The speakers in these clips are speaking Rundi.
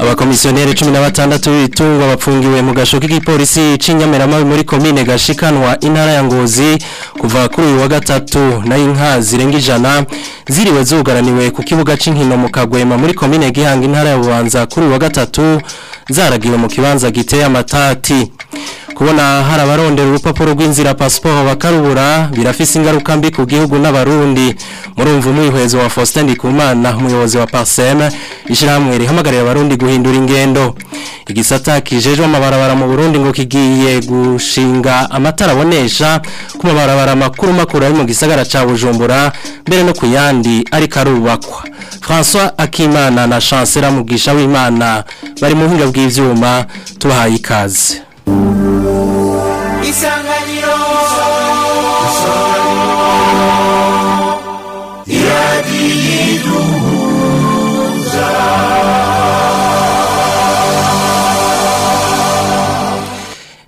abakomisiyoneri cumi na batandatu b'ibitungwa bapfungiwe mu gasho k'igipolisi cy'inyameramabi muri komine gashikanwa intara ya ngozi kuva kuri uyu wa gatatu nayo inka zirenga ijana ziriwe zugaraniwe ku kibuga cy'inkino mu kagwema muri komine gihanga intara ya bubanza kuri uyu wa gatatu zaragiwe mu kibanza giteye amatati kubona hari abarondera urupapuro rw'inzira pasiporo bakarubura birafise ingaruka mbi ku gihugu n'abarundi murumva umwihwezo wa Faustin Ndikumana umuyobozi wa Parsem ishyirahamwe rihamagarira abarundi guhindura ingendo igisata kijejwe amabarabara mu Burundi ngo kigiye gushinga amatara abonesha ku mabarabara makuru makuru ari mu gisagara ca Bujumbura mbere no ku yandi ariko arubakwa François Akimana na Chancellor Mugisha w'Imana bari mu buryo bw’ibyuma tubahaye ikaze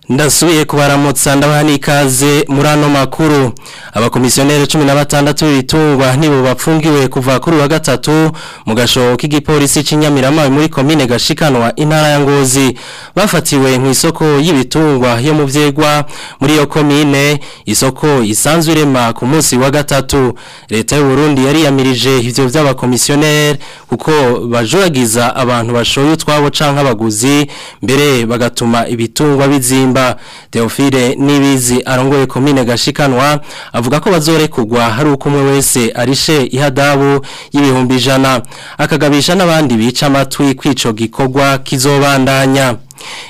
ndasubiye kubaramutsa ndabaha n'ikaze muri ano makuru abakomisiyoneri cumi na batandatu b'ibitungwa nibo bapfungiwe kuva kuri wa gatatu mu gashoho k'igipolisi cy'inyamiramabi muri komine gashikanwa intara ya ngozi bafatiwe mu isoko y'ibitungwa yo mu byegwa muri iyo komine isoko isanzwe irema ku munsi wa gatatu leta y'u Burundi yariyamirije ibyo by'abakomisiyoneri kuko bajuragiza abantu bashoye utwabo canka abaguzi mbere bagatuma ibitungwa bizimba Theophile nibizi arongoye komine gashikanwa avuga ko bazorekugwa hari uko umwe wese arishe ihadabu y'ibihumbi ijana akagabisha n'abandi bica amatwi kw'ico gikorwa kizobandanya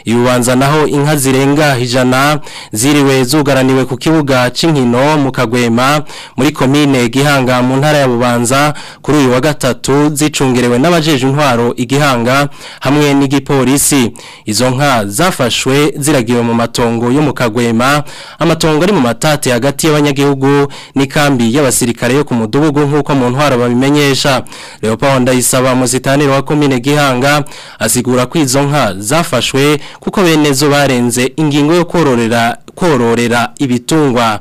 ibubanza naho inka zirenga ijana ziriwe zugaraniwe ku kibuga cy'inkino mu kagwema muri komine gihanga mu ntara ya bubanza kuri uyu wa gatatu zicungerewe n'abajeje intwaro igihanga hamwe n'igipolisi izo nka zafashwe ziragiwe mu matongo yo mu kagwema amatongo ari mu matate hagati y'abanyagihugu n'ikambi y'abasirikare yo ku mudugudu nk'uko mu ntwaro babimenyesha Leopold Ndayisaba umusitaniro wa komine gihanga asigura ko izo nka zafashwe kuko benezo barenze ingingo yo kororera kororera ibitungwa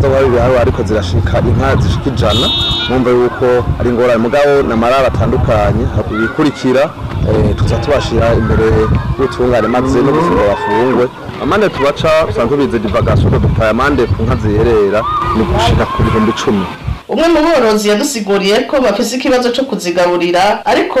z'abari bihari ariko zirashika inka zishika ijana mwumva yuko ari ingorane mugabo n'amararo atandukanye ibikurikira eh, tuza tubashira imbere y'ubutungane maze no bafungwe amande tubaca usanzwe bize divagasiyo dupfaye amande ku nka ziherera ni gushika ku bihumbi icumi umwe mu borozi yadusiguriye ko bafise ikibazo cyo kuzigaburira ariko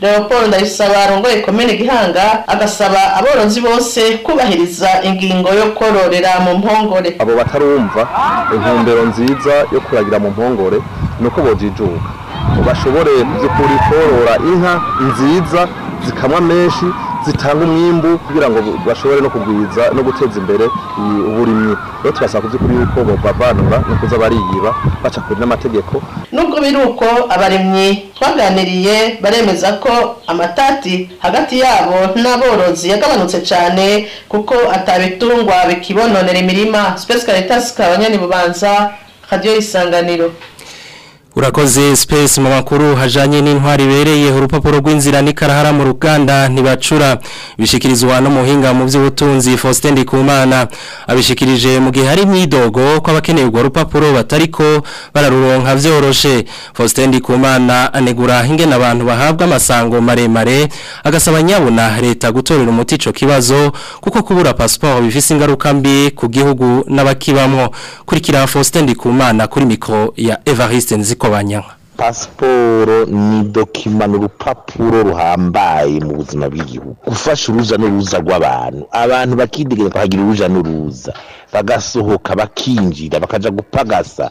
leopold ndayisaba arongoye komene gihanga agasaba aborozi bose kubahiriza ingingo yo kororera mu mpongore abo batarumva intumbero nziza yo kuragira mu mpongore ni uko bojijuka bashobore by'ukuri korora inka nziza zikamwa menshi zitanga umwimbu kugira ngo bashobore no kugwiza no guteza imbere uburimyi rero turasaba by'ukuri yuko bavanura no kuza bariyiba baca kure n'amategeko nubwo biri uko abarimyi twaganiriye baremeza ko amatati hagati yabo n'aborozi yagabanutse cyane kuko atabitungwa bikibononera imirima special leta sikabanya ni bubanza radio isanganiro urakoze space mu makuru hajanye n'intwari ibereye urupapuro rw'inzira n'ikarahara mu ruganda ntibacura bishikirizwa n’umuhinga mu by'ubutunzi Faustin kumana abishikirije mu gihe hari mwidogo kw'abakeneye urwo rupapuro batariko bararuronka vyoroshe Faustin kumana anegura ingene abantu bahabwa amasango maremare agasaba nyabuna leta gutorera umuti ico kibazo kuko kubura passport bifise ingaruka mbi ku gihugu n'abakibamwo kurikira Faustin Ndikumana kuri mikro ya Evariste Nzi ariko banyanka pasiporo ni dokima urupapuro ruhambaye mu buzima bw'igihugu gufasha uruza n'uruza rw'abantu abantu bakidegereza bakagira uruja n'uruza bagasohoka bakinjira bakajya gupagasa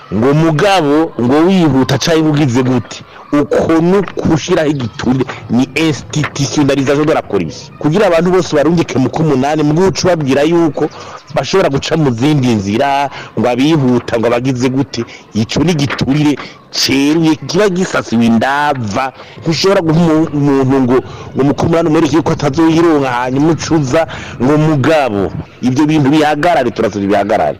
ngo mugabo ngo wihuta cyangwa ugize gute ukuntu gushyiraho igiturire ni esititisindarizasiyo de kugira abantu bose barungike mu k'umunani mu guca ubabwira yuko bashobora guca mu zindi nzira ngo abihuta ngo abagize gute icyo ni igiturire cyeruye kiba gisasiwe indava ntishobora guha umuntu ngo ngo mukumunani umwereke yuko atazoyironka hanyuma ucuza ngo mugabo ibyo bintu bihagarare turasaba bihagarare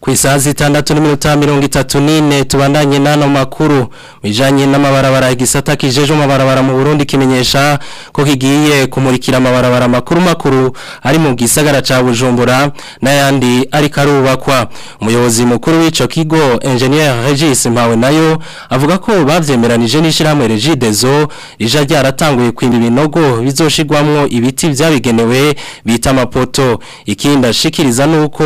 ku isaha zitandatu n'iminota mirongo itatu n'ine tubandanye n'ano makuru bijyanye n'amabarabara igisata kijeje amabarabara mu burundi kimenyesha ko kigiye kumurikira amabarabara makuru makuru ari mu gisagara cya bujumbura n'ayandi ariko arubakwa umuyobozi mukuru w'icyo kigo engineer regis mpawe nayo avuga ko babyemeranije n'ishyirahamwe regidezo rije ryaratanguye kwimba ibinogo bizoshigwamo ibiti byabigenewe bita amapoto ikindi ashikiriza ni uko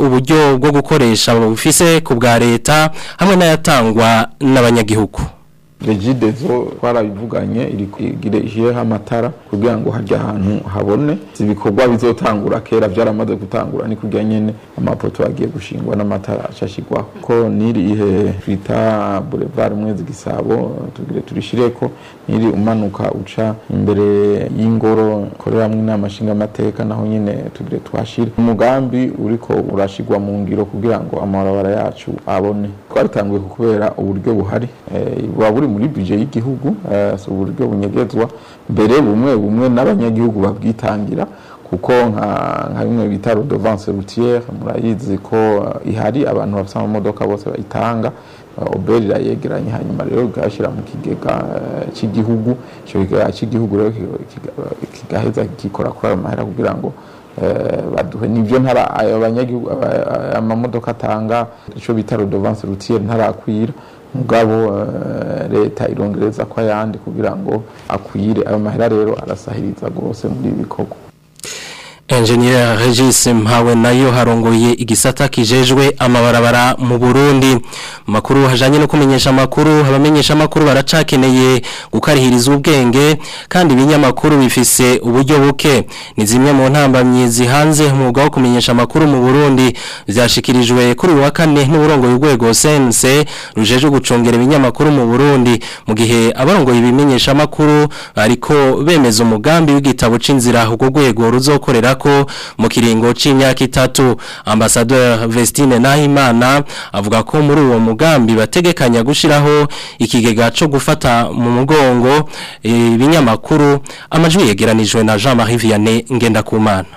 uburyo bwo gukoresha bufise ku bwa leta hamwe n'ayatangwa n'abanyagihugu regidezo twarabivuganye irigirejeho amatara kugira ngo hajya ahantu habone ibikorwa bizotangura kera byaramaze gutangura ni kujya nyene amapoto agiye gushingwa n'amatara acashigwaho ko nirihe twita boulevard mwezi gisabo tugire turishireko niri umanuka uca imbere y'ingoro koreramwe inama nshingamateka naho nyine tugire twashire umugambi uri ko urashigwa mu ngiro kugira ngo amabarabara yacu abone twaritanguye kubera uburyo buhari buba eh, buri muri bije y'igihugu eh, uburyo bunyegezwa mbere bumwe bumwe n'abanyagihugu babwitangira kuko nka bimwe bita rodovance routière murayizi ko eh, ihari abantu bafite amamodoka bose bayitanga oberi eh, irayegeranye hanyuma rero bwashyira mu kigega cy'igihugu icyo kigega cy'igihugu rero kigaheza kikora kuri ayo mahera kugira ngo baduhe nibyo ntara ayo banyagihugu amamodoka atanga icyo bita rodovance routière ntarakwira mugabo eh, leta irongereza ko ayandi kugira ngo akwire ayo mahera rero arasahiriza rwose muri ibi bikorwa Engineer Regis Mpawe nayo harongoye igisata kijejwe amabarabara mu Burundi makuru hajanye no kumenyesha makuru abamenyesha makuru baracakeneye gukarihiriza ubwenge kandi ibinyamakuru bifise uburyo buke ni zimwe mu ntambamye zihanze umwuga wo kumenyesha makuru mu Burundi byashikirijwe kuri uwa kane n'uburongo y'urwego sense rujeje gucongera ibinyamakuru mu Burundi mu gihe abarongoye ibimenyesha makuru ariko bemeza umugambi w'igitabo cinzira ugo rwego ruzokorera ko mu kiringo c'imyaka itatu ambassadeur Vestine Nahimana avuga ko muri uwo mugambi bategekanya gushiraho ikigega cyo gufata mu mugongo e, ibinyamakuru amajwi yegeranijwe na Jean-Marie Vianney Ngendakumana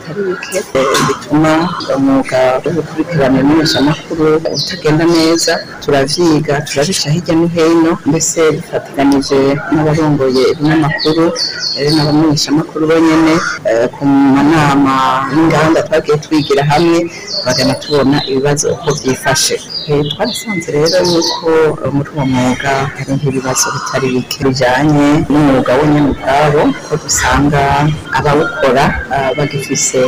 bitari bike eh, bituma umwuga wo gukurikirana imenyeshamakuru utagenda neza turavyiga turabica hirya no hino mbese bifatikanyije n'abarongoye ibinyamakuru eh, n'abamenyeshamakuru bonyene eh, ku manama n'inganda twagiye twigira hamwe bagana tubona ibibazo uko byifashe twasanze rero yuko muri uwo mwuga hari nk'ibibazo bitari bike bijyanye n'umwuga wonyine ubwabo ko dusanga abawukora ah, bagifise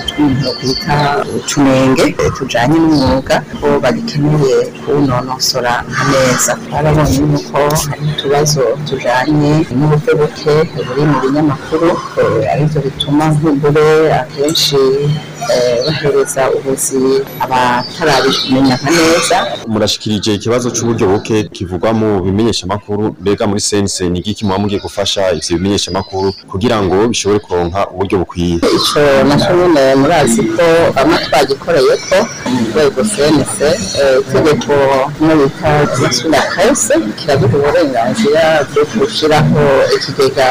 utuntu twita utunenge eh, tujyanye n'umwuga ko bagikeneye kuwunonosora neza barabonye yuko hari utubazo tujyanye n'uburyo buke buri mu binyamakuru eh, aribyo bituma nk'ubure akenshi bahereza ubuzi abatarabimenya neza Murashyikirije ikibazo cy'uburyo buke kivugwa mu bimenyesha mbega muri sense ni giki muba mugiye gufasha ivyo bimenyesha kugira ngo bishobore kuronka uburyo bukwiye ico naco nyene murazi ko bamwe twagikoreye ko urwego cnc eh, itegeko murika ry'isura kese kiraduha uburenganzira bwo gushyiraho ikigega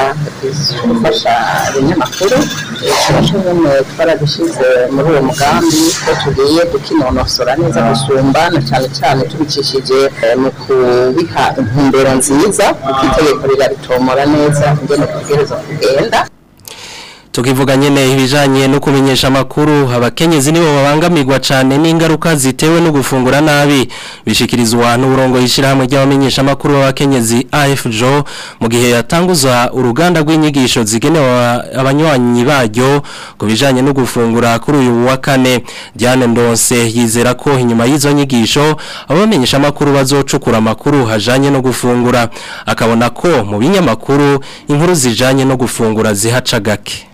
gifasha abanyamakuru eh, naco nyene twaradushyize muri uwo mugambi ko tugiye gukinonosora neza ah. gusumba na cyane cyane tubikishije mu eh, kubiha intumbero nziza kuko ah. itegeko rirabitomora neza ingene tugereza kugenda tukivuga nyine ibijanye no kumenyesha amakuru abakenyezi nibo babangamirwa cyane n'ingaruka zitewe no gufungura nabi bishikirizwa n'uburongo y'ishyirahamwe ry'abamenyesha amakuru b'abakenyezi AFJO mu gihe yatanguza uruganda rw'inyigisho zigenewe abanywanyi baryo ku bijanye no gufungura kuri uyu wa kane Diane Ndonse yizera ko inyuma y'izo nyigisho abamenyesha amakuru bazocukura amakuru hajanye no gufungura akabona ko mu binyamakuru inkuru zijanye no gufungura zihaca gake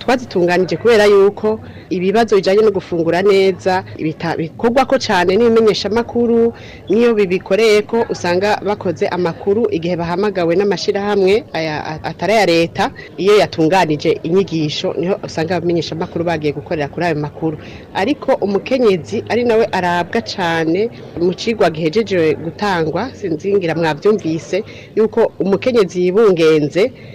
twazitunganije kubera yuko ibibazo bijyanye no gufungura neza bikorwa ko cyane n'ibimenyeshamakuru n'iyo bibikoreye ko usanga bakoze amakuru igihe bahamagawe n'amashyirahamwe atari aya leta iyo yatunganije inyigisho niho usanga abamenyeshamakuru bagiye gukorera kuri ayo makuru ariko umukenyezi ari nawe arabwa cyane mu kigwa gihejeje gutangwa sinzingira mwabyumvise yuko umukenyezi yibungenze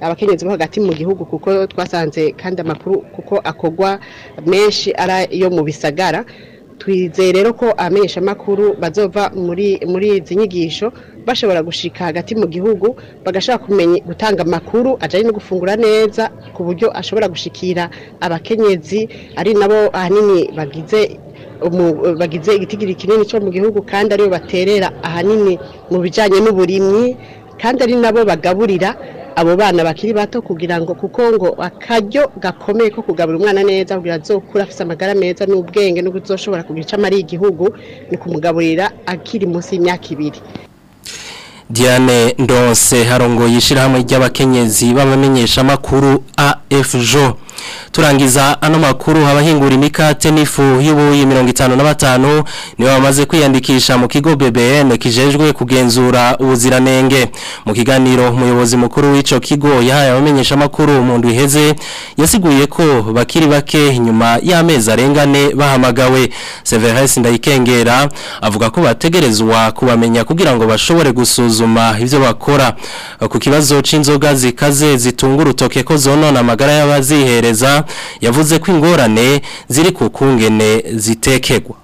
abakenyezi bo hagati mu gihugu kuko twasanze kandi amakuru kuko akogwa menshi ari ayo mu bisagara twizeye rero ko abamenyeshamakuru bazova muri muri izi nyigisho bashobora gushika hagati mu gihugu bagashaka kumenya gutanga amakuru ajyanye no gufungura neza ku buryo ashobora gushikira abakenyezi ari nabo ahanini bagize bagize igitigiri kinini cyo mu gihugu kandi aribo baterera ahanini mu bijyanye n'uburimyi kandi ari nabo bagaburira abo bana bakiri bato kugira ngo kuko ngo akaryo gakomeye ko kugabura umwana neza kugira azokura afite amagara meza n'ubwenge no kuzoshobora kugira icyo amariye igihugu ni kumugaburira akiri munsi y'imyaka ibiri Diane Ndose harongoye ishyirahamwe ry'abakenyezi b'abamenyeshamakuru AFJ turangiza ano makuru abahingura imikate n'ifu y'ubuyi mirongo itanu na batanu nibo bamaze kwiyandikisha mu kigo BBN kijejwe kugenzura ubuziranenge mu kiganiro umuyobozi mukuru w'ico kigo yahaye abamenyesha amakuru mu iheze yasiguye ko bakiri bake nyuma y'amezi arengane bahamagawe Severus Ndayikengera avuga ko bategerezwa kubamenya kugira ngo bashobore gusuzuma ibyo bakora ku kibazo cy’inzoga zikaze zitunga urutoke ko zonona amagara y'abazihere cyongereza yavuze ko ingorane ziri ku kungene zitekegwa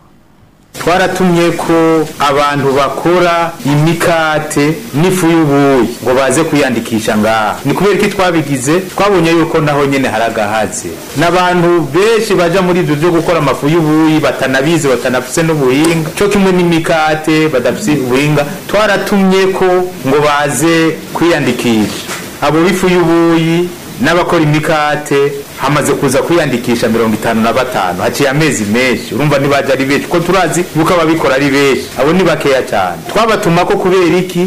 twaratumye ko abantu bakora imikate n'ifu y'ubuyi ngo baze kuyandikisha ngaha ni kubera ko twabigize twabonye yuko naho nyine haragahatse n'abantu benshi bajya muri ibyo byo gukora amafu y'ubuyi batanabizi batanafite n'ubuhinga cyo kimwe n'imikate badafite ubuhinga twaratumye ko ngo baze kwiyandikisha abo b'ifu y'ubuyi n'abakora imikate hamaze kuza kwiyandikisha mirongo itanu na batanu haciye amezi menshi urumva ntibajya ari benshi kuko turazi yuko ababikora ari benshi abo ni bakeya cyane twabatuma ko kubera iki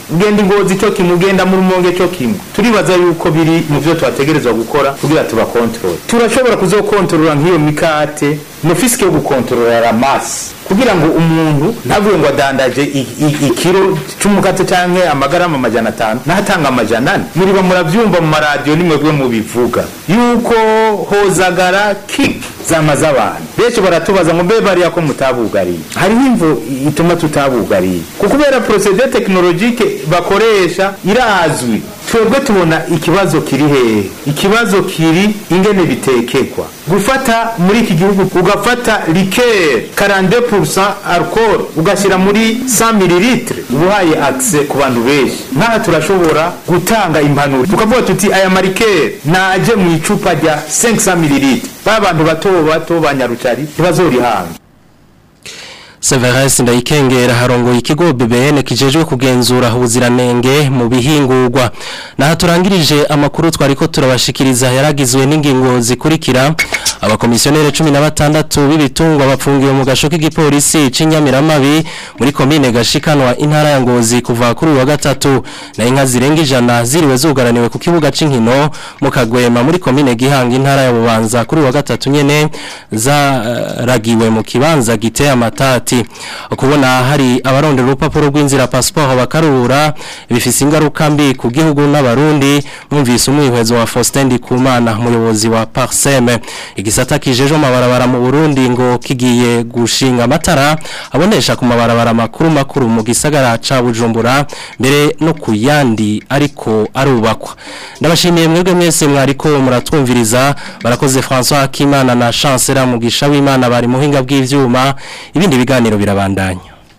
ugenda ingozi cyo kimwe ugenda muri umonge cyo kimwe turibaza yuko biri mu byo tubategerezwa gukora kugira tubakontorore turashobora kuzokontorora nk'iyo mikate Mufiske yo gukontorora amasi kugira ngo umuntu ntabwo ngo adandaje ikiro cy'umukate cyangwa amagarama amajyana atanu n'ahatanga amajyana ane muriba murabyumva mu maradiyo nimwe mubivuga yuko hozagara kiki zama z'abantu benshi baratubaza ngo mbe bariya ko mutabugariye hariho imvu ituma tutabugariye kuko kubera porosede tekinolojike bakoresha irazwi twebwe tubona ikibazo kiri hehe ikibazo kiri ingene bitekekwa gufata muri iki gihugu ugafata likeri karande purusa arukoro ugashyira muri sa mililitire ubahaye akise ku bantu benshi nk'aha turashobora gutanga impanuro tukavuga tuti aya marikeri naje mu icupa rya senkisa mililitire ba bantu bato bato ba nyarucari ntibazorihanga Severance ndayikengera harongoye ikigo BBN kijejwe kugenzura ubuziranenge mu bihingurwa naho turangirije amakuru twariko turabashikiriza yaragizwe n'ingingo zikurikira abakomisiyoneri cumi na batandatu b'ibitungwa bafungiwe mu gasho k'igipolisi cy'inyamiramabi muri komine gashikanwa intara ya ngozi kuva kuri uyu wa gatatu na inka zirenga ijana ziriwe zugaraniwe ku kibuga cy'inkino mu kagwema muri komine gihanga intara ya bubanza kuri wa gatatu nyine zaragiwe mu kibanza giteye amatati kubona hari abarondera urupapuro rw'inzira pasiporo bakarura bifise ingaruka mbi ku gihugu n'abarundi bumvise umwihwezo wa Faustin Ndikumana umuyobozi wa Parseme igisata kijeje amabarabara mu Burundi ngo kigiye gushinga amatara abonesha ku mabarabara makuru makuru mu gisagara ca Bujumbura mbere no kuyandi ariko arubakwa ndabashimiye mwebwe mwese mwariko muratwumviriza barakoze François Akimana na Chancellor Mugisha w'Imana bari muhinga bw'ivyuma ibindi biganiro birabandanya